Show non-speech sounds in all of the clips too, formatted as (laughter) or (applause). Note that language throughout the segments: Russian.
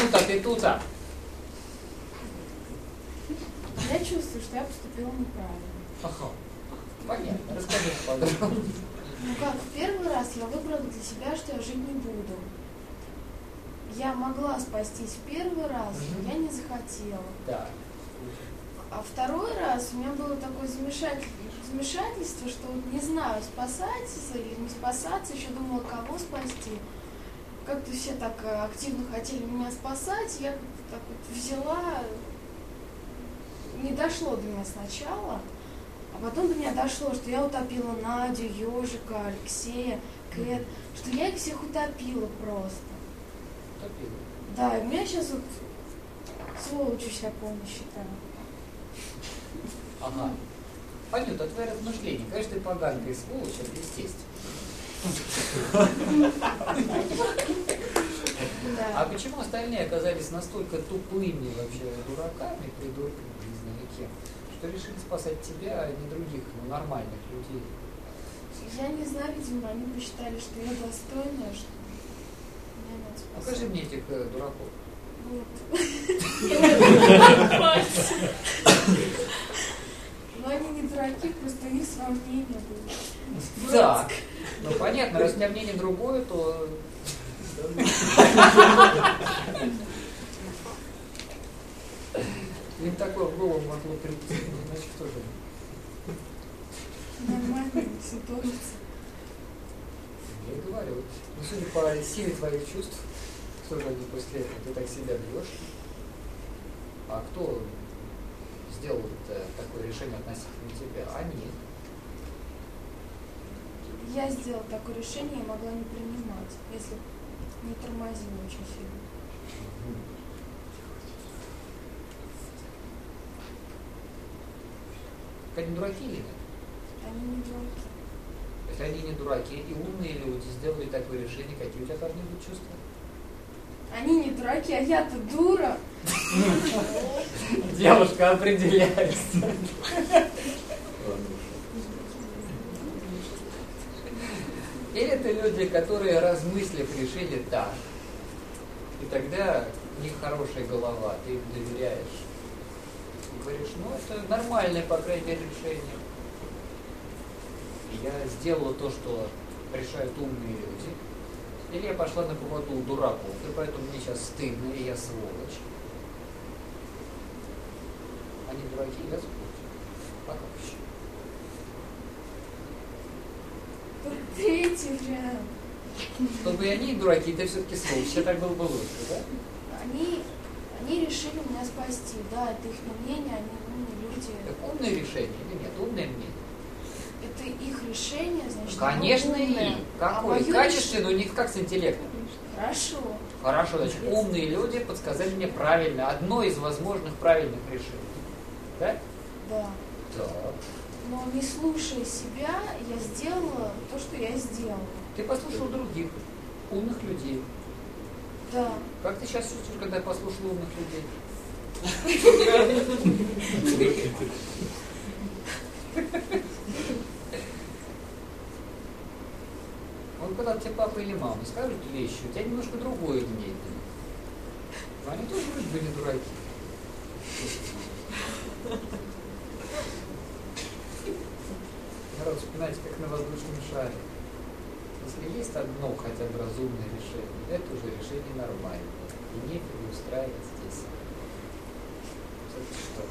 Анюта, ты тут, а? Я чувствую, что я поступила неправильно. Ага. Понятно. Расскажи подробно. Ну как, в первый раз я выбрала для себя, что я жить не буду. Я могла спастись в первый раз, Мгм. я не захотела. Да. А второй раз у меня было такое замешатель- замешательство, что не знаю, спасаться или не спасаться, еще думала, кого спасти. Как-то все так э, активно хотели меня спасать, я как-то так вот взяла, не дошло до меня сначала, а потом до меня дошло, что я утопила Надю, Ежика, Алексея, Кэт, что я их всех утопила просто. Топила. Да, и у меня сейчас вот сволочью себя полно считаю. Ага. Анюта, твои размышления. Конечно, ты поганка и сволочь, это естественно. А почему остальные оказались настолько тупыми вообще дураками, придурками, не знаю кем, что решили спасать тебя, а не других, ну, нормальных людей? Я не знаю, видимо, они посчитали, что я достойная, что меня надо спасать. Покажи мне этих э, дураков. Вот. Но они не дураки, просто у них свое мнение было. Да. Ну понятно, раз у тебя мнение другое, то... Им такое в голову могло прийти, ну, значит, тоже. Нормально, все точится. Я и говорю, ну, судя по силе твоих чувств, кто же они после этого, ты так себя бьешь? А кто сделал это, такое решение относительно тебя? Они. Я сделала такое решение и могла не принимать, если не тормозила очень сильно. Так они дураки или нет? Они не дураки. Если они не дураки и умные люди сделали такое решение, какие у тебя должны быть чувства? Они не дураки, а я-то дура. Девушка определяется. Или это люди, которые, размыслив, решили так. И тогда у них хорошая голова, ты им доверяешь. И говоришь, ну это нормальное, по крайней мере, решение. И я сделала то, что решают умные люди. Или я пошла на поводу у дураков, и поэтому мне сейчас стыдно, и я сволочь. Они дураки, я сволочь. А как еще? Тут третий вариант. Чтобы и они дураки, ты все-таки сволочь. Все так было бы лучше, да? Они, они решили меня спасти. Да, это их мнение, они умные люди. Так умное решение или нет? Умное мнение. Это их решение, значит, Конечно, оно умное. и. А Какое? моё Качественное, у них как с интеллектом. Хорошо. Хорошо, значит, умные люди подсказали мне правильно, одно из возможных правильных решений. Да? Да. Так. Но не слушая себя, я сделала то, что я сделала. Ты послушал других умных людей. Да. Как ты сейчас чувствуешь, когда послушал умных людей? (laughs) (laughs) Когда тебе папа или мама скажут вещи, у тебя немножко другое мнение. Но они тоже вроде бы не дураки. Народ, вспоминайте, как на воздушном шаре. Если есть одно хотя бы разумное решение, это уже решение нормальное. И нефиг устраивать здесь. Что?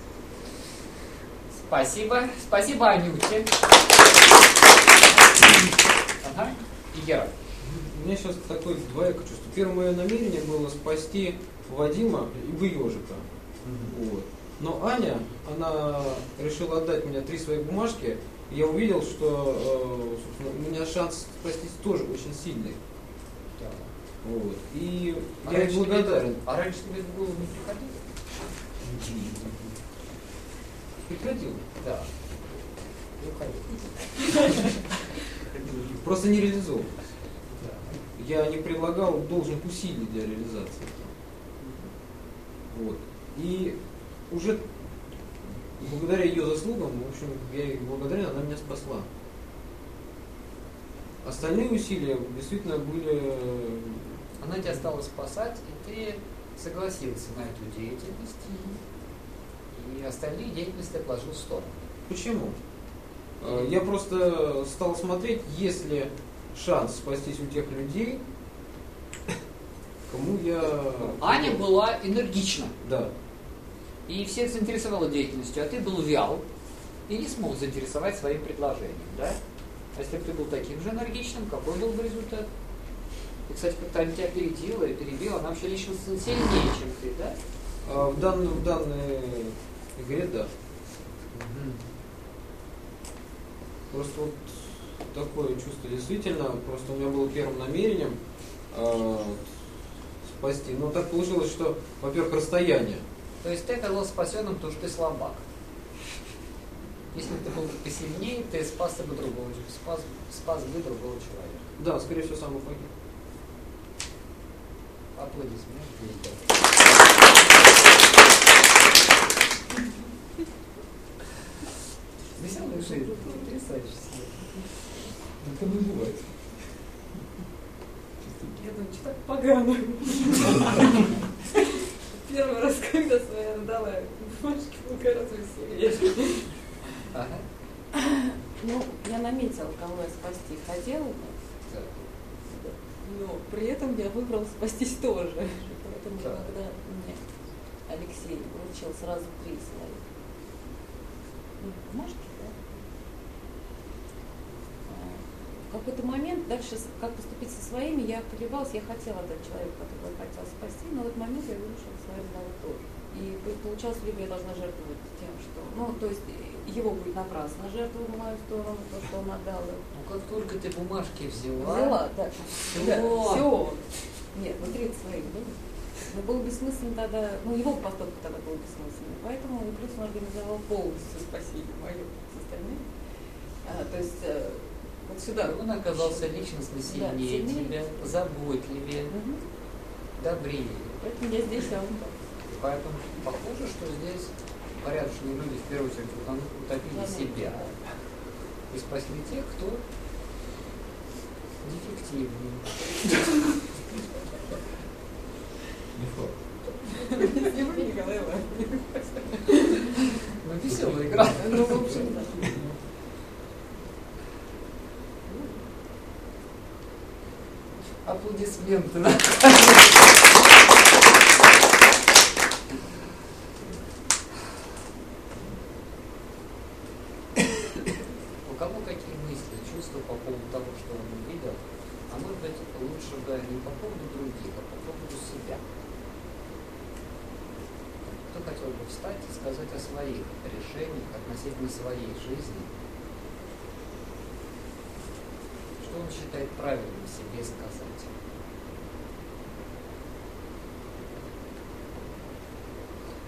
Спасибо. Спасибо, Анюте. Ага. Гера. У меня сейчас такое двоякое чувство. Первое мое намерение было спасти Вадима и бы ежика. Вот. Но Аня, она решила отдать мне три свои бумажки, и я увидел, что э, у меня шанс спастись тоже очень сильный. Да. Вот. И А я ей благодарен. А раньше тебе в голову не приходило? Прекратил. Да. Приходило. (laughs) Просто не реализовал. Да. Я не прилагал должных усилий для реализации. Вот. И уже благодаря ее заслугам, в общем, я ей благодарен, она меня спасла. Остальные усилия действительно были... Она тебя стала спасать, и ты согласился на эту деятельность и остальные деятельности отложил в сторону. Почему? Э, Я просто стал смотреть, есть ли шанс спастись у тех людей, кому я... (laughs) Аня была энергична Да. и всех заинтересовала деятельностью, а ты был вял и не смог заинтересовать своим предложением, да? А если бы ты был таким же энергичным, какой был бы результат? И, кстати, как-то Аня тебя опередила и перебила, она вообще личностно сильнее, чем ты, да? А В данной, в данной игре, да. Просто вот такое чувство действительно, просто у меня было первым намерением э, спасти. Но так получилось, что, во-первых, расстояние. То есть ты оказался спасенным, потому что ты слабак. Если бы ты был посильнее, ты спас бы другого, спас, спас бы другого человека. Да, скорее всего, сам бы погиб. Аплодисменты. Веселые жизнь, потрясающие. Это не бывает. Я думаю, что так погано. Первый раз, когда своя дала бумажки, было гораздо веселее. Ага. Ну, я наметила, кого я спасти хотела бы, но при этом я выбрала спастись тоже. Поэтому, Так. когда мне Алексей вручил сразу три своих ну, бумажки, да, а, в какой-то момент дальше, как поступить со своими, я колебалась, я хотела отдать человеку, которого я хотела спасти, но в этот момент я вышла свои разговоры тоже. И по- получалось, либо я должна жертвовать тем, что, ну, то есть э, его будет напрасно жертва в мою сторону, то, что он отдал. Ну как только ты бумажки взяла, Взяла, да. Всё. все. Нет, ну 30 своих было. Но было бессмысленно тогда, ну его поступок тогда был бессмысленный. Поэтому плюс он организовал полностью спасение мое с остальными. А, то есть э, вот сюда. он оказался личностно Да, сильнее сильнее. тебя, заботливее, Мгм. добрее. Поэтому я здесь, а он там. Поэтому похоже, что здесь порядочные люди в первую очередь утопили себя и спасли тех, кто дефективнее. Спасибо, Николай Иванович. Ну, веселая игра. Ну, в общем, да. Аплодисменты. У кого какие мысли, чувства по поводу того, что он увидел? А может быть, лучше бы не по поводу других, а по поводу себя. Кто хотел бы встать и сказать о своих решениях относительно своей жизни? Что он считает правильным себе сказать?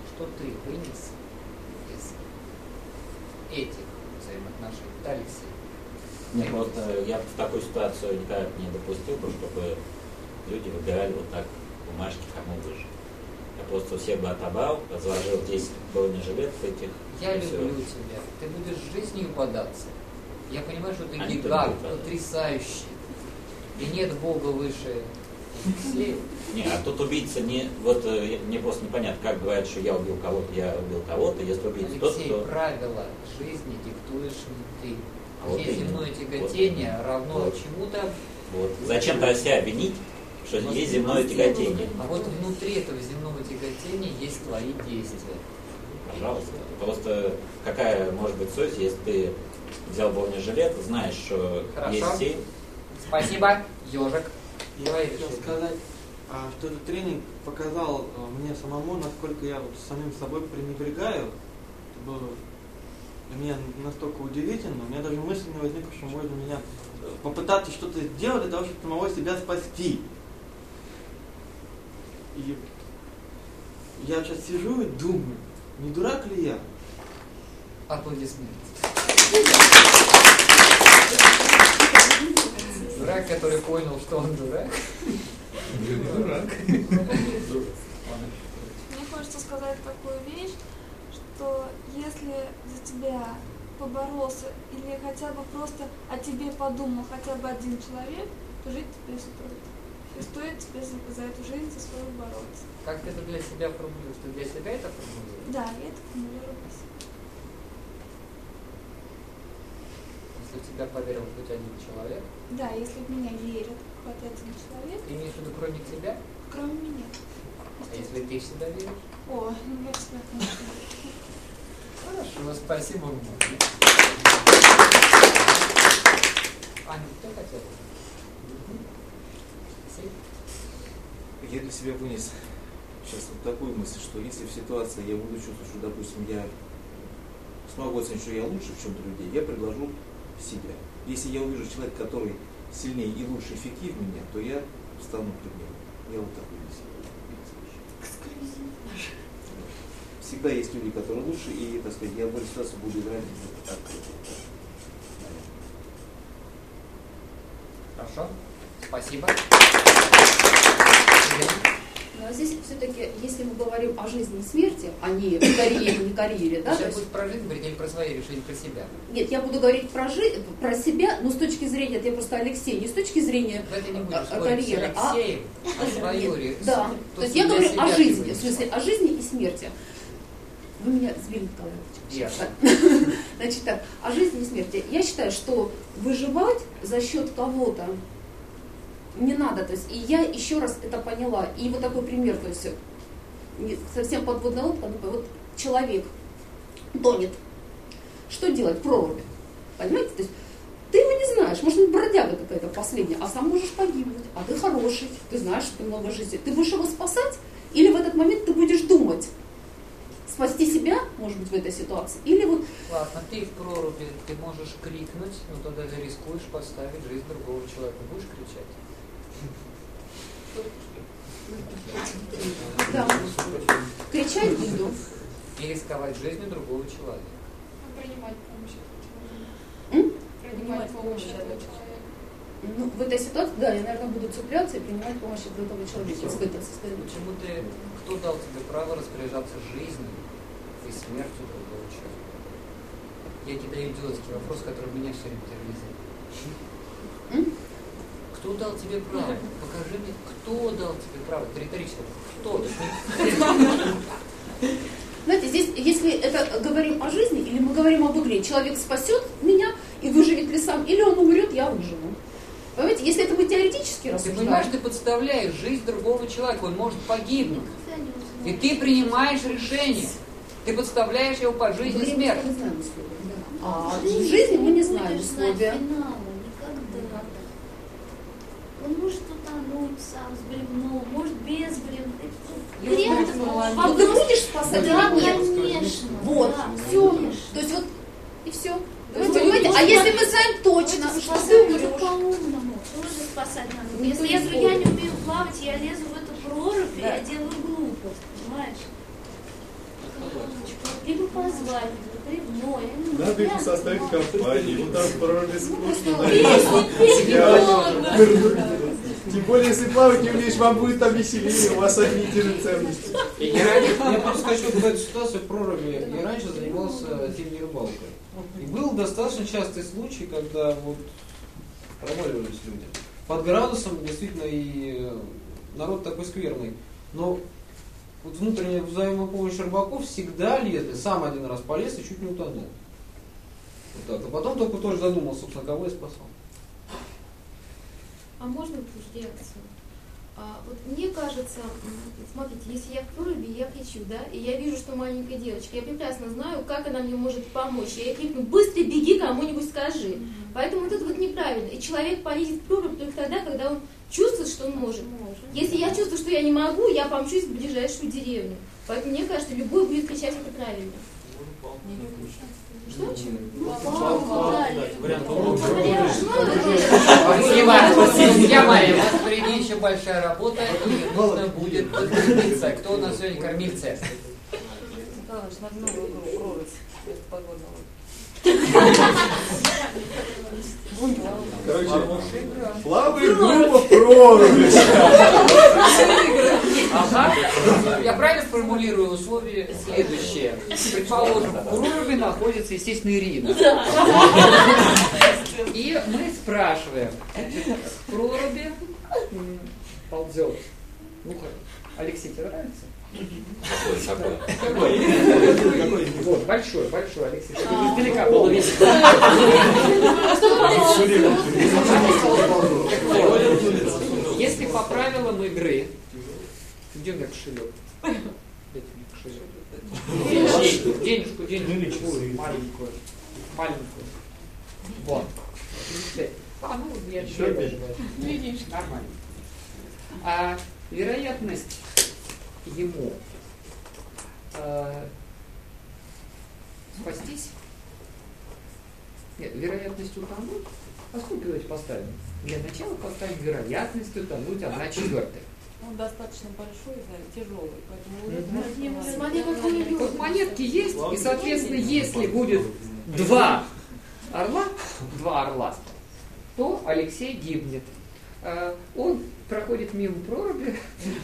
Что ты вынес из этих взаимоотношений? Да, Алексей? Просто я в такую ситуацию никогда не допустил бы, чтобы люди выбирали вот так бумажки, кому выше. Я просто всех бы отобрал, разложил 10 бронежилетов этих. Я люблю тебя. Ты будешь жизнью податься. Я понимаю, что ты Они гигант, потрясающий. И нет Бога выше Алексея. Не, а тут убийца не... Вот э, мне просто непонятно, как говорят, что я убил кого-то, я убил кого-то. Если убийца тот, кто... правила жизни диктуешь не ты. А вот земное тяготение равно Вот. чему-то, Вот. Зачем-то себя обвинить, что есть земное тяготение. а вот внутри этого земного тяготения есть твои действия. Пожалуйста. Просто какая может быть совесть, если ты взял бронежилет, знаешь, что Хорошо. есть цель, Спасибо, ежик. Я хотел сказать, а, что этот тренинг показал а, мне самому, насколько я вот самим собой пренебрегаю. Это было для меня настолько удивительно. У меня даже мысль не возникла, что можно меня э, попытаться что-то сделать для того, чтобы самого себя спасти. И я сейчас сижу и думаю, не дурак ли я? Аплодисменты. Дурак, который понял, что он дурак. Дурак. Мне хочется сказать такую вещь, что если за тебя поборолся или хотя бы просто о тебе подумал хотя бы один человек, то жить теперь стоит. стоит тебе за, за эту жизнь за свою бороться. Как ты это для себя формулируешь? Ты для себя это формулируешь? Да, я это формулирую для себя. Если в тебя поверил хоть один человек, Да, если в меня верит хоть один человек, ты имеешь в виду кроме тебя? кроме меня. А если ты в себя веришь? О, ну я в себя, конечно. Хорошо, спасибо. Аня, кто хотел? Я для себя вынес сейчас вот такую мысль, что если в ситуации я буду чувствовать, что, допустим, я смогу оценить, что я лучше в чем-то людей, я предложу себя. Если я увижу человека, который сильнее и лучше, эффективнее меня, то я стану примером. Я вот так для себя вынес. Всегда есть люди, которые лучше, и, так сказать, я в этой ситуации буду играть так. Хорошо. Спасибо. Ну, здесь все-таки, если мы говорим о жизни и смерти, а не карьере, не карьере, да? то Сейчас будет про жизнь говорить или про свои решения, про себя? Нет, я буду говорить про, жи- про себя, но с точки зрения, это я просто Алексей, не с точки зрения а, а, карьеры, а Алексеем, а свою Нет, Да, тут то есть я говорю о жизни, в смысле о жизни и смерти. Вы меня сбили. Ясно. (laughs) Значит так, о жизни и смерти. Я считаю, что выживать за счет кого-то не надо. То есть, и я еще раз это поняла. И вот такой пример, то есть не совсем подводная лодка, вот человек тонет. Что делать? в Проруби. Понимаете? То есть ты его не знаешь, может быть бродяга какая-то последняя, а сам можешь погибнуть, а ты хороший, ты знаешь, что ты много жизни. Ты будешь его спасать, или в этот момент ты будешь думать, спасти себя, может быть, в этой ситуации, или вот Ладно, ты в проруби, ты можешь крикнуть, но тогда рискуешь поставить жизнь другого человека. Будешь кричать? Да, кричать буду. И рисковать жизнью другого человека. Принимать помощь от человека. Принимать помощь от этого человека. Ну, в этой ситуации, да, я, наверное, буду цепляться и принимать помощь от этого человека состоянии. Почему ты, кто дал тебе право распоряжаться жизнью и смертью другого человека? Я тебе даю идиотский вопрос, который меня все время терроризирует. Кто дал тебе право? Покажи мне, кто дал тебе право? Это риторическое. Кто? (laughs) Знаете, здесь, если это говорим о жизни или мы говорим об игре, человек спасет меня и выживет ли сам, или он умрет, я выживу. Понимаете, если это мы теоретически Ты рассуждаем, понимаешь, ты подставляешь жизнь другого человека, он может погибнуть. И ты принимаешь решение. Ты подставляешь его под жизнь и смерть. а в жизни мы не знаем условия. Никогда. Он может утонуть сам с бревном, может без бревна. А А ты будешь спасать Да, конечно. Вот, да, все. конечно. То есть вот и все. Ну, а можно- если мы знаем точно, что ты умрешь, по-умному. Тоже спасать надо. Ну, Если то я, не умею плавать, я лезу в эту прорубь, и я делаю глупость, понимаешь? Либо позвать, бревно, я не знаю. Надо ему Я составить компанию, там пароли скучно. Песни петь можно. (laughs) Тем более, если плавать не умеешь, вам будет там веселее, у вас одни и те же ценности. Я, я просто хочу эту ситуацию в проруби. Я раньше занимался зимней рыбалкой. И был достаточно частый случай, когда вот проваливались люди. Под градусом действительно и э, народ такой скверный. Но вот внутренняя взаимопомощь рыбаков всегда лето. Сам один раз полез и чуть не утонул. Вот так. А потом только тоже задумался, собственно, кого я спасал. А можно тоже реакцию? А, вот мне кажется, смотрите, если я в проруби, я кричу, да, и я вижу, что маленькая девочка, я прекрасно знаю, как она мне может помочь. Я ей крикну, быстро беги, кому-нибудь скажи. Поэтому вот это вот неправильно. И человек полезет в прорубь только тогда, когда он чувствует, что он может. Если я чувствую, что я не могу, я помчусь в ближайшую деревню. Поэтому мне кажется, любой будет кричать это правильно. Что? Я Мария, у нас впереди еще большая работа, и нужно будет подкрепиться. Кто у нас сегодня кормильцы? Николаевич, надо новую игру прорубь. Короче, плавает группа в проруби. Ага. Я правильно формулирую условия следующие. Предположим, в проруби находится, естественно, Ирина. И мы спрашиваем, в проруби ползет. Ну Алексей, тебе нравится? Какой, какой? Вот, большой, большой, Алексей. А. Издалека было видно. Если по правилам игры, где у меня кошелек? Дайте мне кошелек. Денежку, денежку, маленькую, маленькую. Вот. А, ну, я Еще даже- Нормально. А вероятность ему а, спастись? Нет, вероятность утонуть? А сколько давайте поставим? Для начала поставим вероятность утонуть одна четвертая. Он достаточно большой, да, тяжелый, поэтому. Вот монетки есть, и, соответственно, если будет два орла, два орла, то Алексей гибнет. А, Он проходит мимо проруби,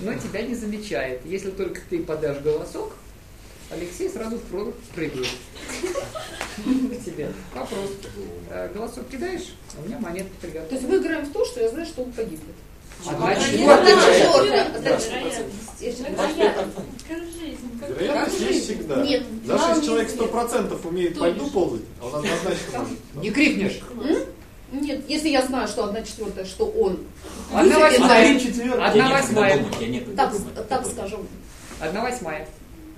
но тебя не замечает. Если только ты подашь голосок, Алексей сразу в прорубь прыгает. К тебе. Вопрос. А, Голосок кидаешь, а у меня монетка То есть приготовлена. мы играем в то, что я знаю, что он погибнет. Одна Одна Вероятность есть всегда. Нет, Даже если человек нет. сто процентов умеет по льду ползать, а он однозначно может. Не крикнешь. Нет, если я знаю, что одна четвертая, что он. Одна восьмая. Одна восьмая. Так, так скажем, Одна восьмая.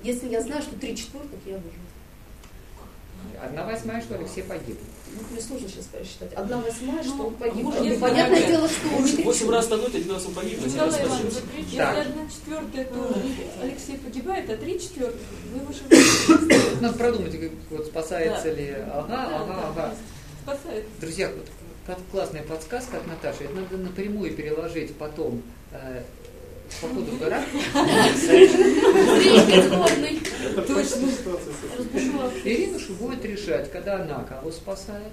если я знаю, что три четвертых, я выживу. Одна восьмая, что Алексей погиб. Ну, мне сложно сейчас посчитать. Одна восьмая, что он погиб. Ну, если Понятное она- дело, что он Восемь раз тонуть, один раз он погиб. Николай. Иванович, если Так. одна четвертая, то Алексей погибает, а три четвертых вы выживаете. (coughs) Надо продумать, как, вот спасается ли. Ага, ага, ага. Спасает. Друзья, вот классная подсказка от Наташи. Это надо напрямую переложить потом по ходу пора. Зритель сборной. Это почти ситуация с Иринуша будет решать, когда она кого спасает,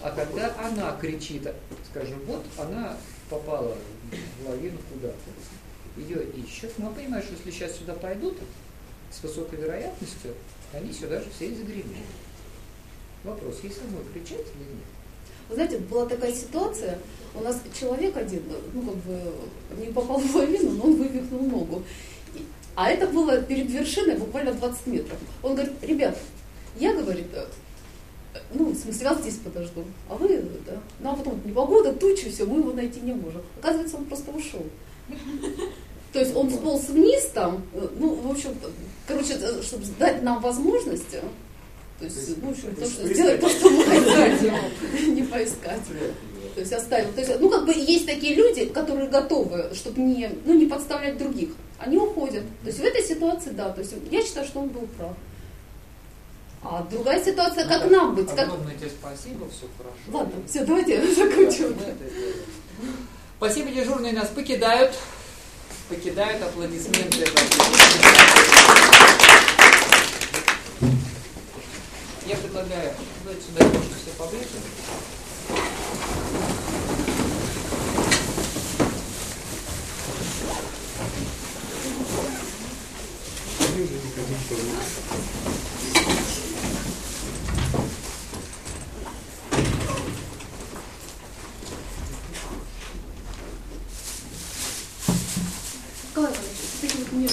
а когда она кричит, скажем, вот она попала в лавину куда-то, ее ищут. Мы понимаем, что если сейчас сюда пойдут, с высокой вероятностью, они сюда же все и загремят. Вопрос, есть самой кричать или нет? Вы знаете, была такая ситуация, у нас человек один, ну, как бы, не попал в лавину, но он вывихнул ногу. А это было перед вершиной буквально 20 метров. Он говорит, ребят, я, говорит, ну, в смысле, вас здесь подожду, а вы, да. Ну, а потом непогода, тучи, все, мы его найти не можем. Оказывается, он просто ушел. То есть он сполз вниз там, э, ну, в общем, короче, э, чтобы дать нам возможность, э, то есть, ну, в общем, то, что, сделать то, что мы (laughs) не поискать. То есть оставил. То есть, ну, как бы есть такие люди, которые готовы, чтобы не, ну, не подставлять других. Они уходят. То есть в этой ситуации, да, то есть я считаю, что он был прав. А другая ситуация, как Ну да. нам быть? Как... Огромное тебе спасибо, все хорошо. Ладно, все, давайте (laughs) закончим. Спасибо, дежурные нас покидают. Покидают аплодисменты. Я предлагаю давайте сюда немножко все поближе. Николай Иванович, кстати, вот мне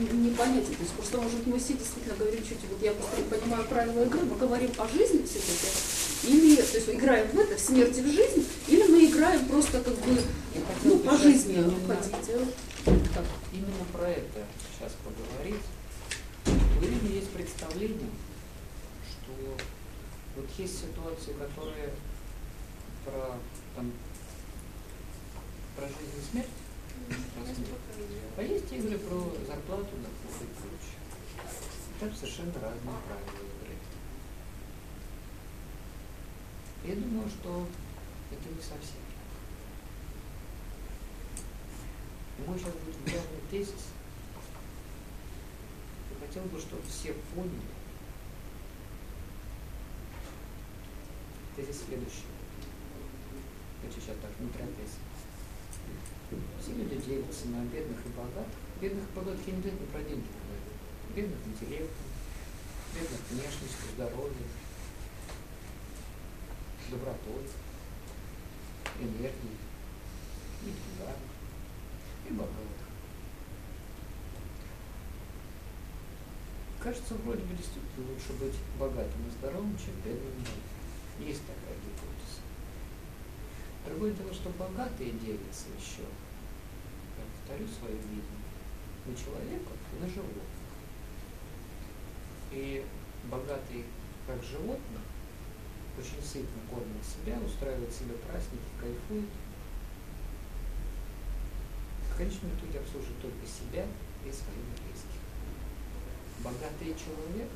непонятен. То есть просто, может, мы все действительно говорим чуть, вот я просто понимаю правила игры, мы говорим о жизни все-таки, или, то есть играем в это, в смерти в жизнь, или мы играем просто как бы, ну, по жизни хотите. Так, именно про это сейчас поговорить. У Ирины есть представление, что вот есть ситуации, которые про, там, про жизнь и смерть, смерть. А есть игры про зарплату, доход и прочее. Там совершенно разные правила игры. Я думаю, что это не совсем так. Мой сейчас будет главный тезис. Я хотел бы, чтобы все поняли. Тезис следующий. Хочу сейчас так, не торопясь. Все люди делятся на бедных и богатых. Бедных и богатых я не обязательно про деньги говорю. Бедных интеллектом, бедных внешностью, здоровьем, добротой, энергией и деньгами. и богатых. Кажется, вроде бы действительно лучше быть богатым и здоровым, чем бедным. Есть такая гипотеза. Другое дело, что богатые делятся еще, я повторю свое видение, на человека и на животных. И богатый как животных очень сытно кормит себя, устраивает себе праздники, кайфует. В конечном итоге обслуживает только себя и своих близких. Богатый человек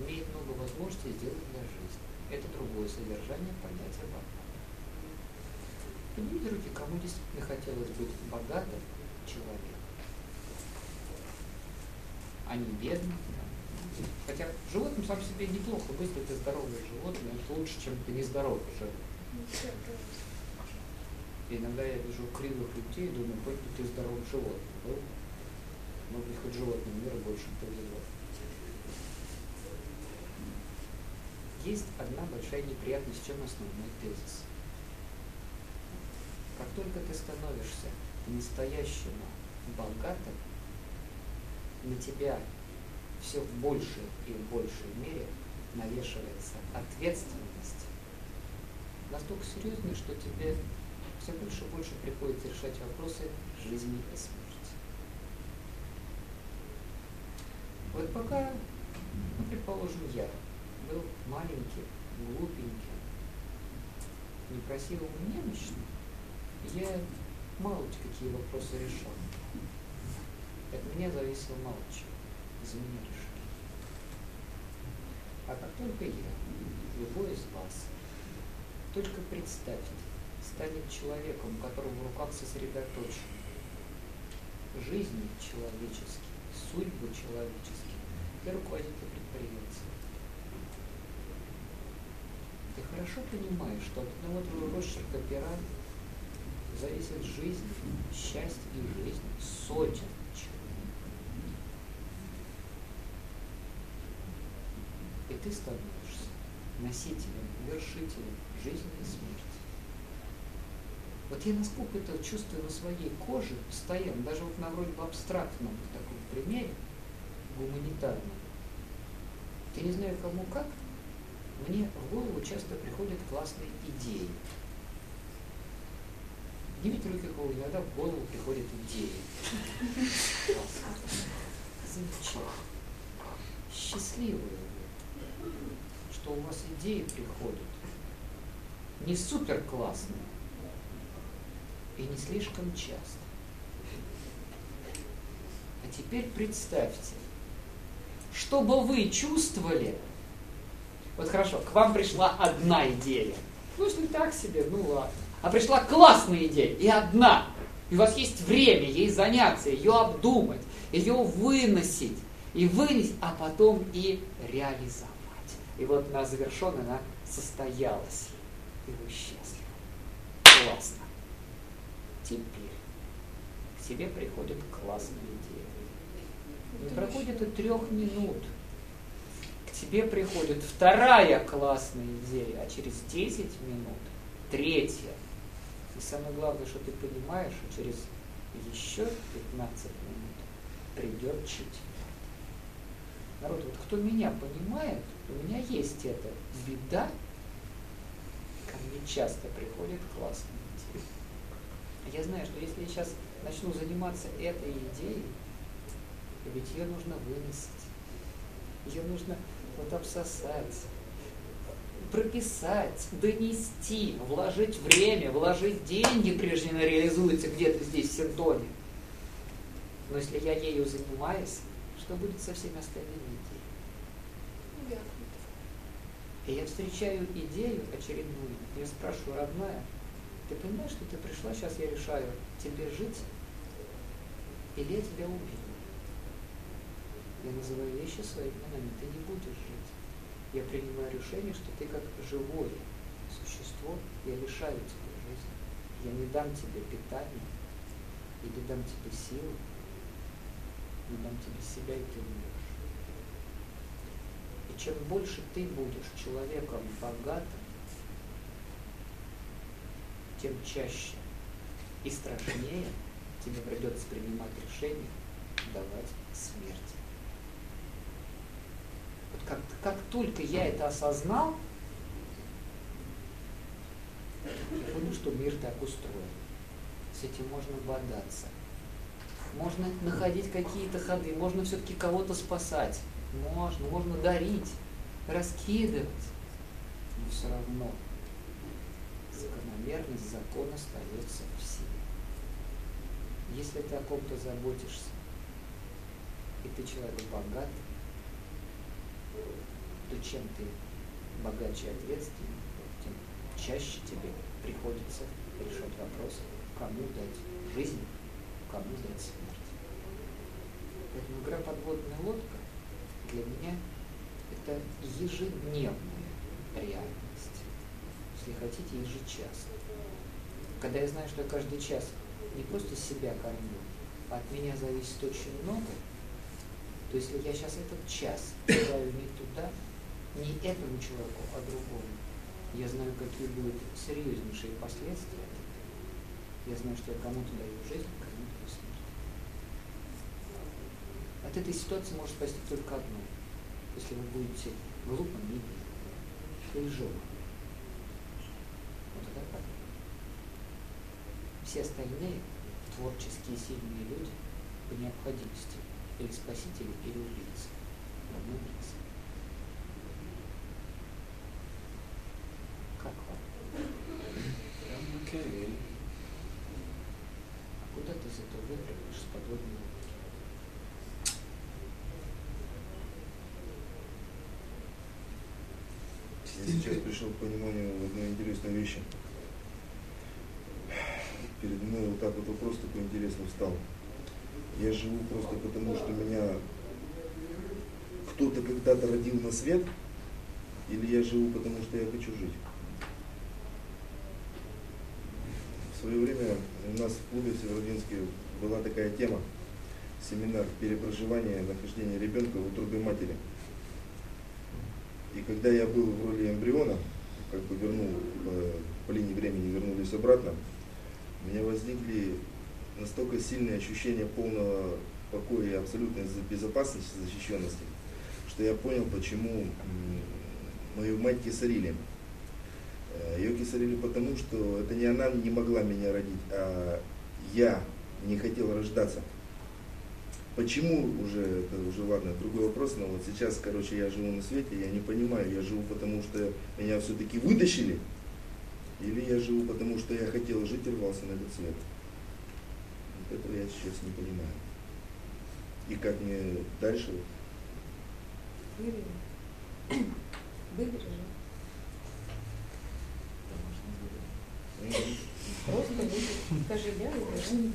имеет много возможностей сделать для жизни. Это другое содержание понятия богатого. Поднимите руки, кому действительно хотелось быть богатым человеком, а не бедным. Хотя животным сам себе неплохо быть, это здоровое животное, это лучше, чем ты нездоровое животное. И иногда я вижу кривых людей и думаю, хоть бы ты здоровым животным был, может быть, хоть животным мира больше повезло. Есть одна большая неприятность, чем основной тезис. Как только ты становишься настоящему богатым, на тебя все в большей и в большей мере навешивается ответственность, настолько серьезная, что тебе все больше и больше приходится решать вопросы жизни и смерти. Вот пока, предположим, я был маленьким, глупеньким, некрасивым и немощным, я мало какие вопросы решал. От меня зависело мало чего. За меня решили. А как только я, любой из вас, только представьте, станет человеком, у которого в руках сосредоточен жизни человеческие, судьбы человеческие, для руководителя предприятия. Ты хорошо понимаешь, что от одного твоего росчерка пера зависит жизнь, счастье и жизнь сотен человек. И ты становишься носителем, вершителем жизни и смерти. Вот я насколько это чувствую на своей коже постоянно, даже вот на вроде бы абстрактном таком примере, гуманитарном. Я не знаю кому как, мне в голову часто приходят классные идеи. Руки, кого иногда в голову приходят идеи. Замечательно. Счастливые вы, что у вас идеи приходят не супер классные и не слишком часто. А теперь представьте, что бы вы чувствовали, вот хорошо, к вам пришла одна идея. Ну, если так себе, ну ладно. А пришла классная идея, и одна. И у вас есть время ей заняться, ее обдумать, ее выносить, и вынести, а потом и реализовать. И вот на завершенно она состоялась. И вы счастливы. Классно. Теперь к тебе приходит классная идея. Не проходит и трех минут. К тебе приходит вторая классная идея, а через 10 минут третья. И самое главное, что ты понимаешь, что через еще 15 минут придет четвертая. Народ, вот кто меня понимает, у меня есть эта беда, ко мне часто приходит классная идея. Я знаю, что если я сейчас начну заниматься этой идеей, ведь ее нужно выносить, ее нужно вот обсосать, прописать, донести, вложить время, вложить деньги, прежде она реализуется где-то здесь в синтоне. Но если я ею занимаюсь, что будет со всеми остальными идеями? И я встречаю идею очередную, я спрашиваю, родная, ты понимаешь, что ты пришла, сейчас я решаю, тебе жить или я тебя убью? Я называю вещи своими именами, ты не будешь жить. Я принимаю решение, что ты как живое существо, я лишаю тебя жизни. Я не дам тебе питания, или дам тебе силы, не дам тебе себя, и ты умрешь. И чем больше ты будешь человеком богатым, тем чаще и страшнее тебе придется принимать решение давать смерть. Как, как только я это осознал, я понял, что мир так устроен. С этим можно бодаться. Можно находить какие-то ходы, можно все-таки кого-то спасать. Можно, можно дарить, раскидывать. Но все равно закономерность закона остается в силе. Если ты о ком-то заботишься, и ты человек богат, то чем ты богаче и тем чаще тебе приходится решать вопрос, кому дать жизнь, кому дать смерть. Поэтому игра «Подводная лодка» для меня это ежедневная реальность. Если хотите, ежечасно. Когда я знаю, что я каждый час не просто себя кормлю, а от меня зависит очень много, то если я сейчас этот час кидаю не туда, не этому человеку, а другому, я знаю, какие будут серьезнейшие последствия. Я знаю, что я кому-то даю жизнь, кому-то даю смерть. От этой ситуации может спасти только одно. Если вы будете глупым и лживым. Вот это так. Все остальные творческие сильные люди по необходимости или спасители, или убийцы. В одном лице. Как вам? Окей. А куда ты из этого выпрыгнешь с подводной лодки? Я сейчас пришел к пониманию одной интересной вещи. Перед мной вот так вот вопрос такой интересный встал. Я живу просто потому, что меня кто-то когда-то родил на свет, или я живу потому, что я хочу жить? В свое время у нас в клубе в Северодвинске была такая тема, семинар перепроживания нахождения ребенка в утробе матери. И когда я был в роли эмбриона, как бы вернул, э, по линии времени вернулись обратно, у меня возникли настолько сильные ощущения полного покоя и абсолютной безопасности, защищенности, что я понял, почему мою мать кесарили. Э, Ее кесарили потому, что это не она не могла меня родить, а я не хотел рождаться. Почему уже, это уже ладно, другой вопрос, но вот сейчас, короче, я живу на свете, я не понимаю, я живу потому, что меня все-таки вытащили, или я живу потому, что я хотел жить и рвался на этот свет. Вот этого я сейчас не понимаю. И как мне дальше. Выбери же. Просто выбери. Скажи, я выберу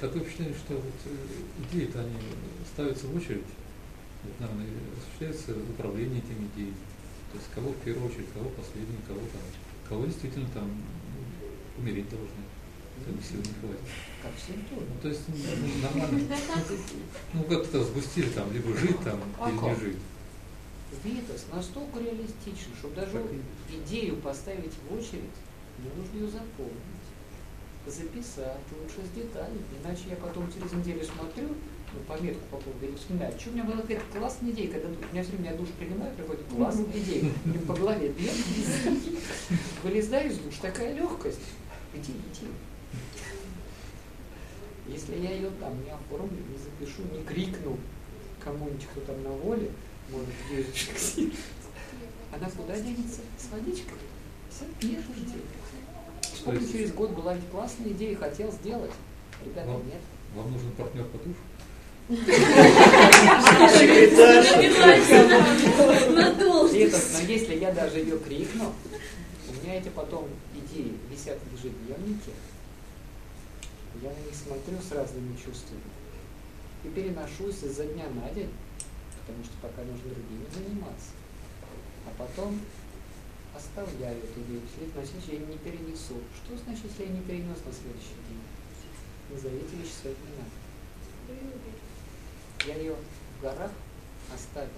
такое впечатление, что вот э, идеи-то они ставятся в очередь, наверное, осуществляется управление этими идеями. То есть кого в первую очередь, кого последний, кого там, кого действительно там ну, умереть должны, там сил не хватит. Как всем тоже. Ну, то есть ну, нормально. Ну как-то сгустили там, либо жить там, А или не жить. Витас настолько реалистичен, чтобы даже идею поставить в очередь, мне нужно ее запомнить, записать, лучше с деталями. Иначе я потом через неделю смотрю, ну, пометку по поводу и вспоминаю, что у меня была какая-то классная идея, когда у меня все время душ принимаю, приходит классная идея, мне по голове бьет, вылезаю из душ, такая легкость. Иди, иди. Если я ее там не оформлю, не запишу, не крикну кому-нибудь, кто там на воле, может зафиксировать, она куда денется? С водичкой? Все, нет идеи. Чтобы есть- через год была ведь классная идея, хотел сделать. Ребята, Вам, нет. вам нужен партнер по душу? Но если я даже ее крикну, у меня эти потом идеи висят в ежедневнике, я на них смотрю с разными чувствами и переношусь изо дня на день, потому что пока нужно другими заниматься. А потом оставляю эту идею, след на следующий день не перенесу. Что значит, если я не перенес на следующий день? Назовите вещи своими именами. Я ее в горах оставил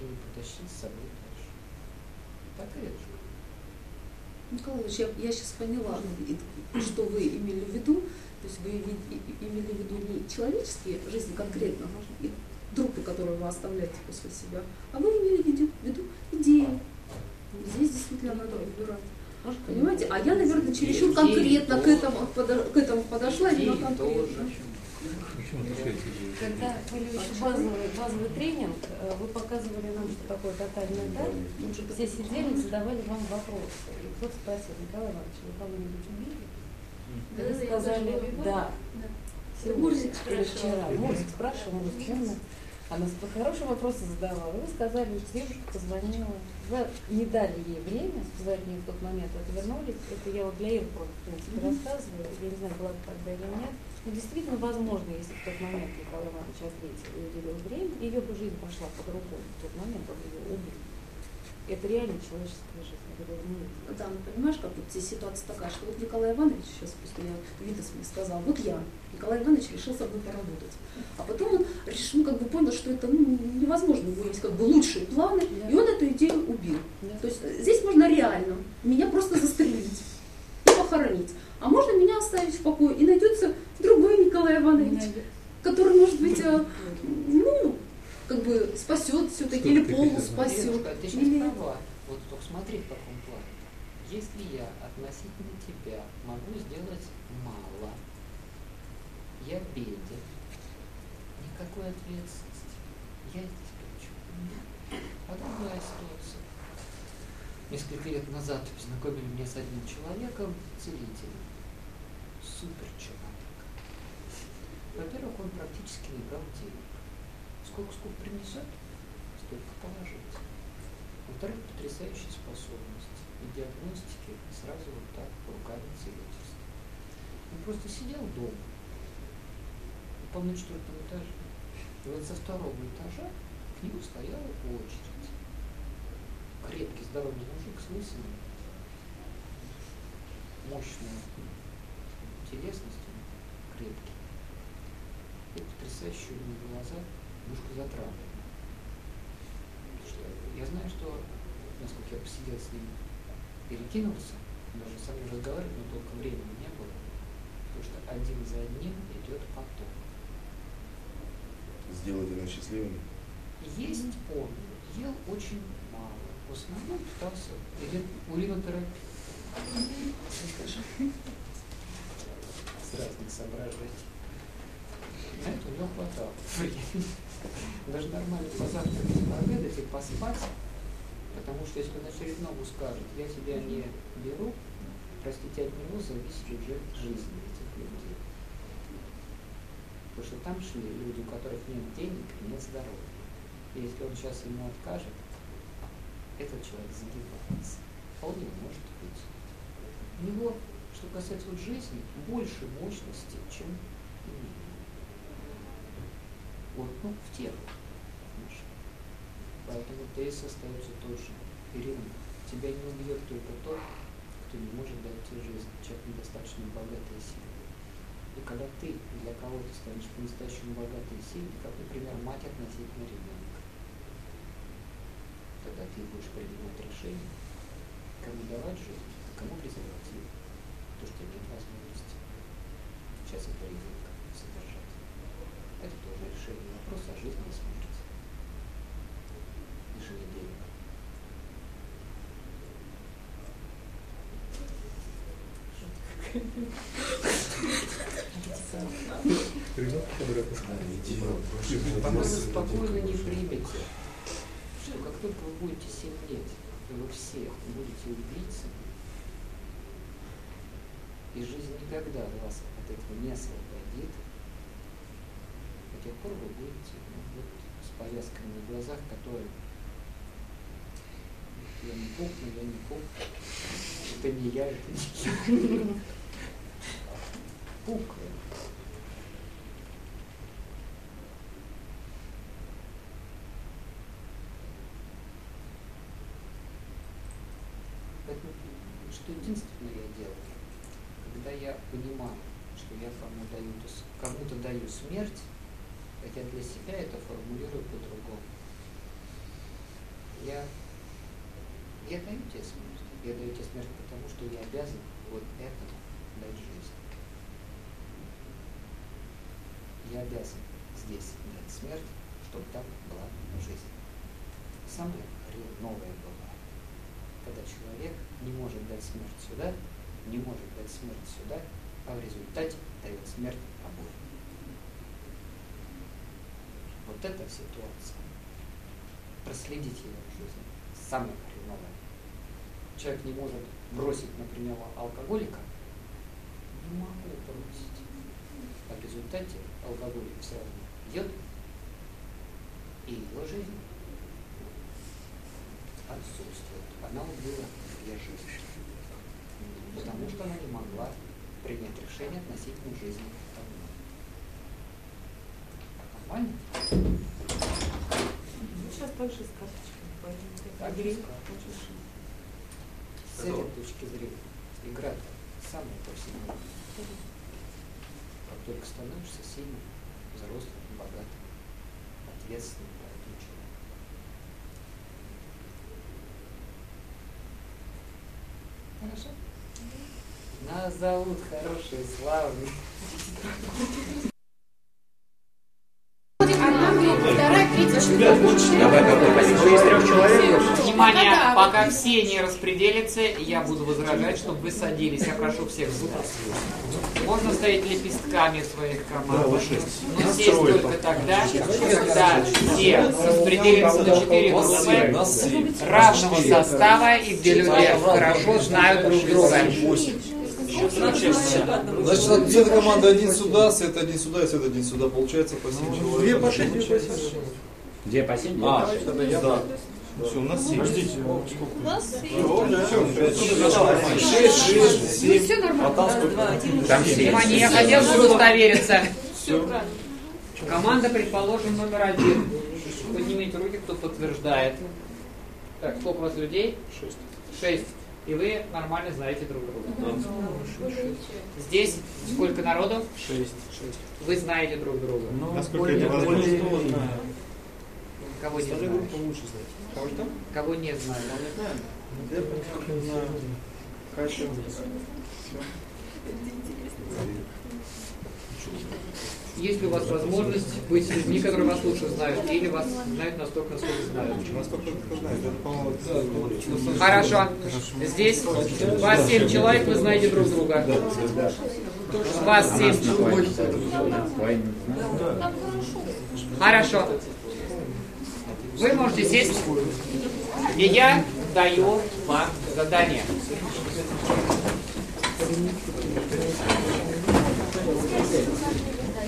и не потащил с собой дальше. Так и это. Николай Ильич, я, я сейчас поняла, что вы имели в виду. То есть вы имели в виду не человеческие жизни конкретно, и трупы, которые вы оставляете после себя, а вы имели в виду, в виду идеи. Здесь действительно надо выбирать. Понимаете? А я, наверное, чересчур конкретно к этому, к этому подошла, именно конкретно. Когда были еще базовый, базовый тренинг, э, вы показывали нам, что такое тотальное да, все сидели, задавали вам вопросы. И кто-то спросил, Николай Иванович, вы кого-нибудь убили? Да, Вы сказали, да. Да. Мурзик спрашивал. Мурзик спрашивал, именно. Она хорошие вопросы задавала. Вы сказали, девушка позвонила. Не дали ей время, сказали ей в тот момент, отвернулись. Это я вот для просто, в принципе, рассказываю. Я не знаю, была тогда или нет. Но действительно возможно, если в тот момент Николай Иванович ответил и уделил время, ее бы жизнь пошла по-другому. В тот момент он ее убил. Это реально человеческая жизнь. Я говорю, нет. Да, ну понимаешь, как вот здесь ситуация такая, что вот Николай Иванович, сейчас просто я Витас мне сказал, вот я, Николай Иванович решил со мной поработать. А потом он решил, ну, как бы понял, что это ну, невозможно, у него есть как бы лучшие планы, и он эту идею убил. То есть здесь можно реально меня просто застрелить и похоронить. А можно меня оставить в покое, и найдется другой Николай Иванович, который, может быть, э, ну, как бы спасет все-таки, или полу спасет. Девушка, ты сейчас или- права. Вот только смотри, в каком плане. Если я относительно тебя могу сделать мало, я беден, никакой ответственности, я здесь при чем? А другая ситуация. Несколько лет назад познакомили меня с одним человеком, целителем. Супер человек. Во-первых, он практически не брал денег. Сколько сколько принесет, столько положить. Во-вторых, потрясающие способности и диагностики сразу вот так по руками целительства. Он просто сидел дома, упал на четвертом этаже. И вот со второго этажа к нему стояла очередь. Крепкий, здоровый мужик с лысиной, мощной телесностью, крепкий. И потрясающие у него глаза, затравлены. Потому что я знаю, что, насколько я посидел с ним, перекинулся, даже со мной разговаривать, но только времени не было. Потому что один за одним идет поток. Сделать его счастливым. Есть он ел очень мало. В основном питался или уринотерапией. С разных соображений. На это у него хватало времени. Даже нормально позавтракать, пообедать и поспать. Потому что если он очередному скажет, я тебя не беру, простите, от него зависит уже жизнь этих людей. Потому что там шли люди, у которых нет денег, нет здоровья. И если он сейчас ему откажет, этот человек загибается. Вполне может быть. У него, что касается вот жизни, больше мощности, чем имение. Вот, ну, в тело. нашем. Поэтому тезис остается тот же. Ирина, тебя не убьет только тот, кто не может дать тебе жизнь. Человек недостаточно богатый и сильный. И когда ты для кого-то станешь по-настоящему богатой и сильной, как, например, мать относительно ребенка, тогда ты будешь принимать решение, кому давать жизнь, а кому презерватив, потому что нет возможности сейчас этого ребенка содержать. Это тоже решение, вопрос о жизни и смерти. Еженедельно. Пока вы спокойно не примете, что как только вы будете сильнеть, и вы все будете убийцами, и жизнь никогда вас от этого не освободит, тех пор вы будете ну, вот, с повязками на глазах, которые я не пухну, я не пухну, это не я, это не я. Пукаю. Поэтому, что единственное я делаю, когда я понимаю, что я кому даю, кому-то даю смерть, хотя для себя это формулирую по-другому. Я, Я даю тебе смерть. Я даю тебе смерть потому, что я обязан вот этому дать жизнь. Я обязан здесь дать смерть, чтобы там была жизнь. Самое новое бывает, когда человек не может дать смерть сюда, не может дать смерть сюда, а в результате дает смерть обоим. Вот эта ситуация. Проследите ее в жизни. Самое хреновое. Человек не может бросить, например, алкоголика. Не могу бросить. А в результате алкоголик все равно пьет, и его жизнь отсутствует. Она убила две жизни. Потому что она не могла принять решение относительно жизни. Нормально? Ну, сейчас также с карточками, поэтому игре с этой точки зрения. Игра самая повседневная. Как только становишься сильным, взрослым, богатым, ответственным по этому человеку. Хорошо? Нас зовут хороший, славный. Вторая, третья, Внимание, пока все не распределятся, я буду возражать, чтобы вы садились. Я прошу всех. Можно стоять лепестками своих команд. Но сесть только тогда, когда все распределятся на четыре группы равного состава и где люди хорошо знают друг друга. Значит, где-то команда один сюда, свет один сюда и свет один сюда. Получается по 7 человек. Две по семь, две по семь. Где по 7? А, тогда я да. Все, у нас 7. Подождите. У нас Шесть, шесть, семь. Ну, все нормально. А там сколько? Там семь. Внимание, я хотел бы удостовериться. Все правильно. Команда, предположим, номер один. Поднимите руки, кто подтверждает. Так, сколько у вас людей? Шесть. Шесть. И вы нормально знаете друг друга. Здесь сколько народу? Шесть. Вы знаете друг друга. Насколько это возможно? Кого не знаешь? группы лучше знать. Кого там? Кого не знаю? Я не знаю. Катя. Есть ли у вас возможность быть с людьми, которые вас лучше знают, или вас знают настолько, насколько знают? По-моему, Хорошо. Здесь вас семь человек, вы знаете друг друга. Вас семь человек. Хорошо. Вы можете сесть, и я даю вам задание.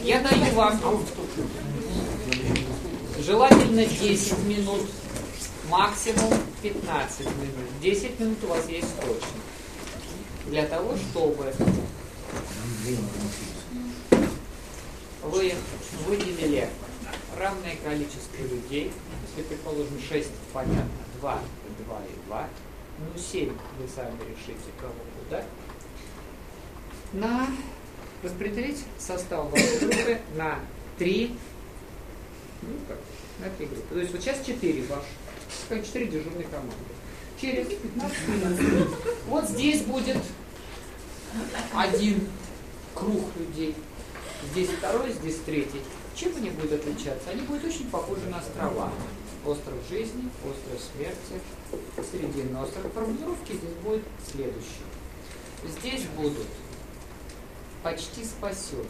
Я даю вам желательно 10 минут, максимум 15 минут. 10 минут у вас есть точно. Для того, чтобы вы выделили равное количество людей, если, предположим, 6, понятно, 2, 2 и 2, ну 7 вы сами решите, кого куда, на распределить состав вашей группы на 3, ну как, на 3 группы. То есть вот сейчас 4 ваши, как 4 дежурные команды. Через 15 минут вот здесь будет один круг людей. Здесь второй, здесь третий. Чем они будут отличаться? Они будут очень похожи на острова. Остров жизни, остров смерти, срединный остров формулировки здесь будет следующий. Здесь будут почти спасенные,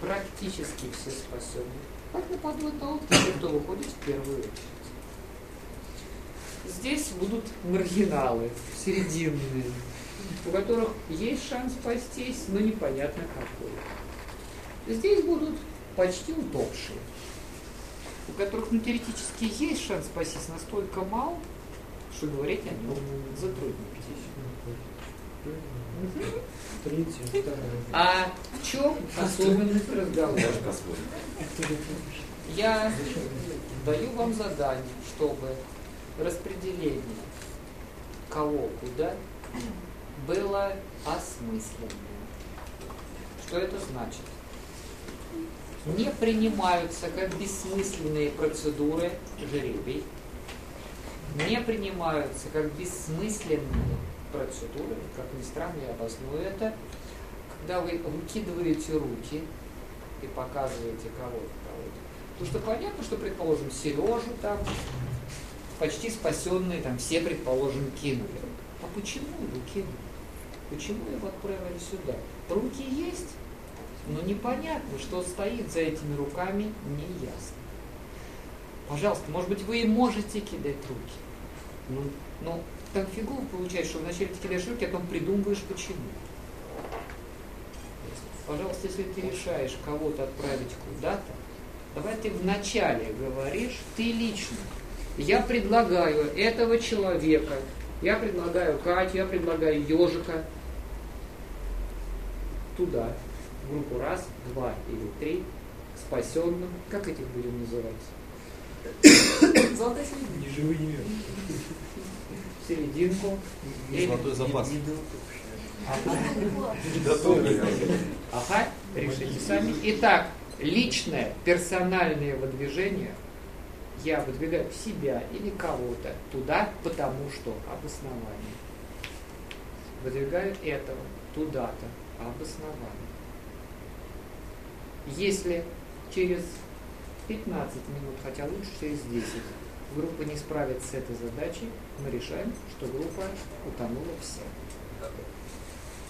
практически все спасенные. Как на подводной кто выходит в первую очередь. Здесь будут маргиналы, серединные, у которых есть шанс спастись, но непонятно какой. Здесь будут почти утопшие, у которых ну, теоретически есть шанс спастись настолько мал, что говорить о нем. Третья, вторая. А в чем особенность разговора? Я даю вам задание, чтобы распределение кого куда было осмысленным. Что это значит? Не принимаются как бессмысленные процедуры жеребий. не принимаются как бессмысленные процедуры, как ни странно, я обосную это, когда вы выкидываете руки и показываете кого-то, кого-то. Потому что понятно, что, предположим, Сережу там, почти спасенные, там все, предположим, кинули. А почему его кинули? Почему его отправили сюда? Руки есть, но непонятно, что стоит за этими руками, не ясно. Пожалуйста, может быть, вы и можете кидать руки. Ну, но так фигово получается, что вначале ты кидаешь руки, а потом придумываешь почему. Пожалуйста, если ты решаешь кого-то отправить куда-то, давай ты вначале говоришь, ты лично. Я предлагаю этого человека, я предлагаю Катю, я предлагаю ежика туда, группу раз, два или три, к спасенным. Как этих будем называть? Золотая середина. Не живые, не мертвые. Серединку. Золотой запас. Ага. Ага, решите сами. Итак, личное, персональное выдвижение я выдвигаю себя или кого-то туда, потому что обоснование. Выдвигаю этого туда-то, обоснование. Если через 15 минут, хотя лучше через 10, группа не справится с этой задачей, мы решаем, что группа утонула вся.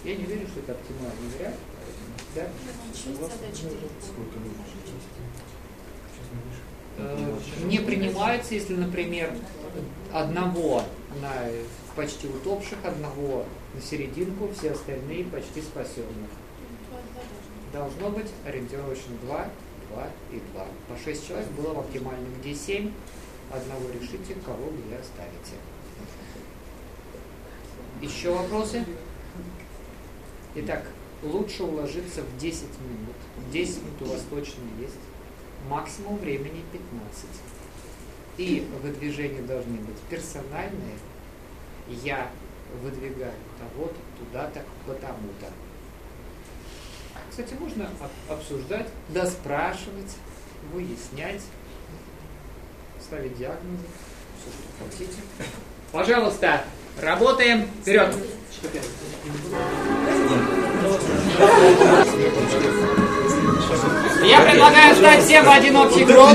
Я не верю, что это оптимальный вариант. Да? Э, Не принимается, если, например, одного на почти утопших, одного на серединку, все остальные почти спасенных. Должно быть ориентировочно 2, 2 и 2. По 6 человек было в оптимальном. Где 7, одного решите, кого где оставите. Еще вопросы? Итак, лучше уложиться в 10 минут. 10 минут у вас точно есть. Максимум времени 15. И выдвижения должны быть персональные. Я выдвигаю того-то, туда-то, потому-то. Кстати, можно об- обсуждать, доспрашивать, выяснять, ставить диагнозы, все, что хотите. Пожалуйста, работаем вперед! Я предлагаю стать всем в один общий круг.